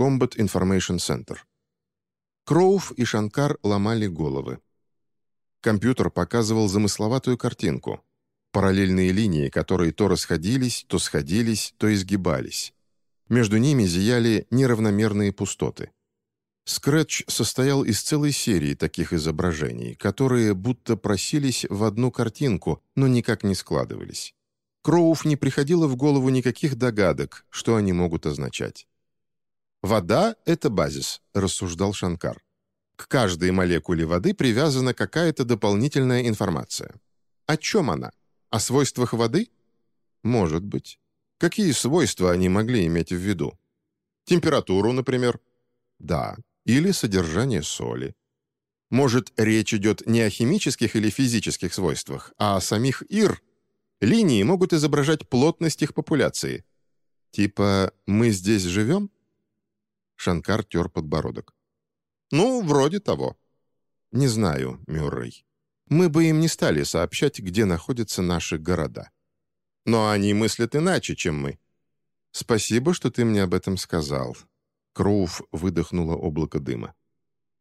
Combat Information Center. Кроув и Шанкар ломали головы. Компьютер показывал замысловатую картинку. Параллельные линии, которые то расходились, то сходились, то изгибались. Между ними зияли неравномерные пустоты. Скретч состоял из целой серии таких изображений, которые будто просились в одну картинку, но никак не складывались. Кроув не приходило в голову никаких догадок, что они могут означать. «Вода — это базис», — рассуждал Шанкар. «К каждой молекуле воды привязана какая-то дополнительная информация. О чем она? О свойствах воды? Может быть. Какие свойства они могли иметь в виду? Температуру, например? Да. Или содержание соли. Может, речь идет не о химических или физических свойствах, а о самих ИР. Линии могут изображать плотность их популяции. Типа «мы здесь живем»? Шанкар тер подбородок. «Ну, вроде того». «Не знаю, Мюррей. Мы бы им не стали сообщать, где находятся наши города. Но они мыслят иначе, чем мы. Спасибо, что ты мне об этом сказал». Кроув выдохнула облако дыма.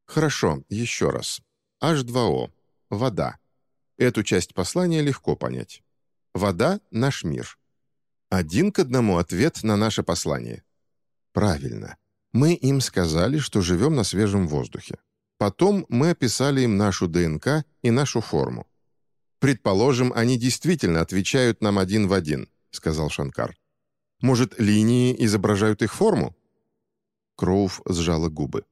«Хорошо, еще раз. H2O. Вода. Эту часть послания легко понять. Вода — наш мир. Один к одному ответ на наше послание. Правильно. Мы им сказали, что живем на свежем воздухе. Потом мы описали им нашу ДНК и нашу форму. «Предположим, они действительно отвечают нам один в один», — сказал Шанкар. «Может, линии изображают их форму?» Кроув сжала губы.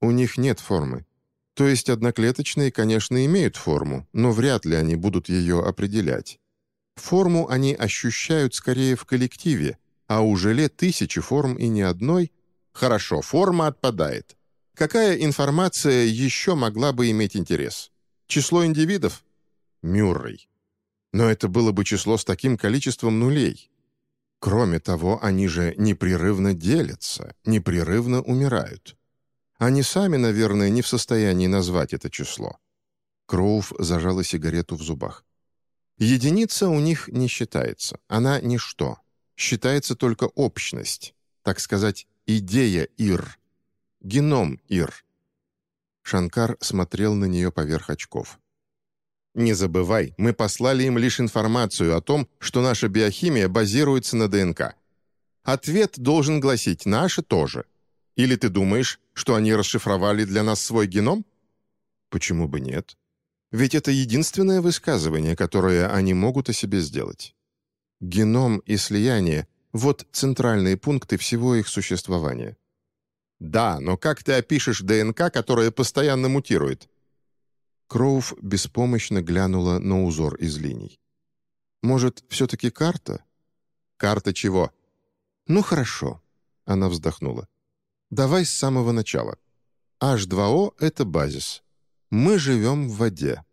«У них нет формы. То есть одноклеточные, конечно, имеют форму, но вряд ли они будут ее определять. Форму они ощущают скорее в коллективе, а у желе тысячи форм и ни одной. Хорошо, форма отпадает. Какая информация еще могла бы иметь интерес? Число индивидов? Мюррей. Но это было бы число с таким количеством нулей. Кроме того, они же непрерывно делятся, непрерывно умирают. Они сами, наверное, не в состоянии назвать это число. Кроув зажала сигарету в зубах. Единица у них не считается, она ничто. Считается только общность, так сказать, идея Ир, геном Ир. Шанкар смотрел на нее поверх очков. «Не забывай, мы послали им лишь информацию о том, что наша биохимия базируется на ДНК. Ответ должен гласить «наша тоже». Или ты думаешь, что они расшифровали для нас свой геном? Почему бы нет? Ведь это единственное высказывание, которое они могут о себе сделать. Геном и слияние — вот центральные пункты всего их существования. Да, но как ты опишешь ДНК, которая постоянно мутирует? Кроув беспомощно глянула на узор из линий. «Может, все-таки карта?» «Карта чего?» «Ну, хорошо», — она вздохнула. «Давай с самого начала. H2O — это базис. Мы живем в воде.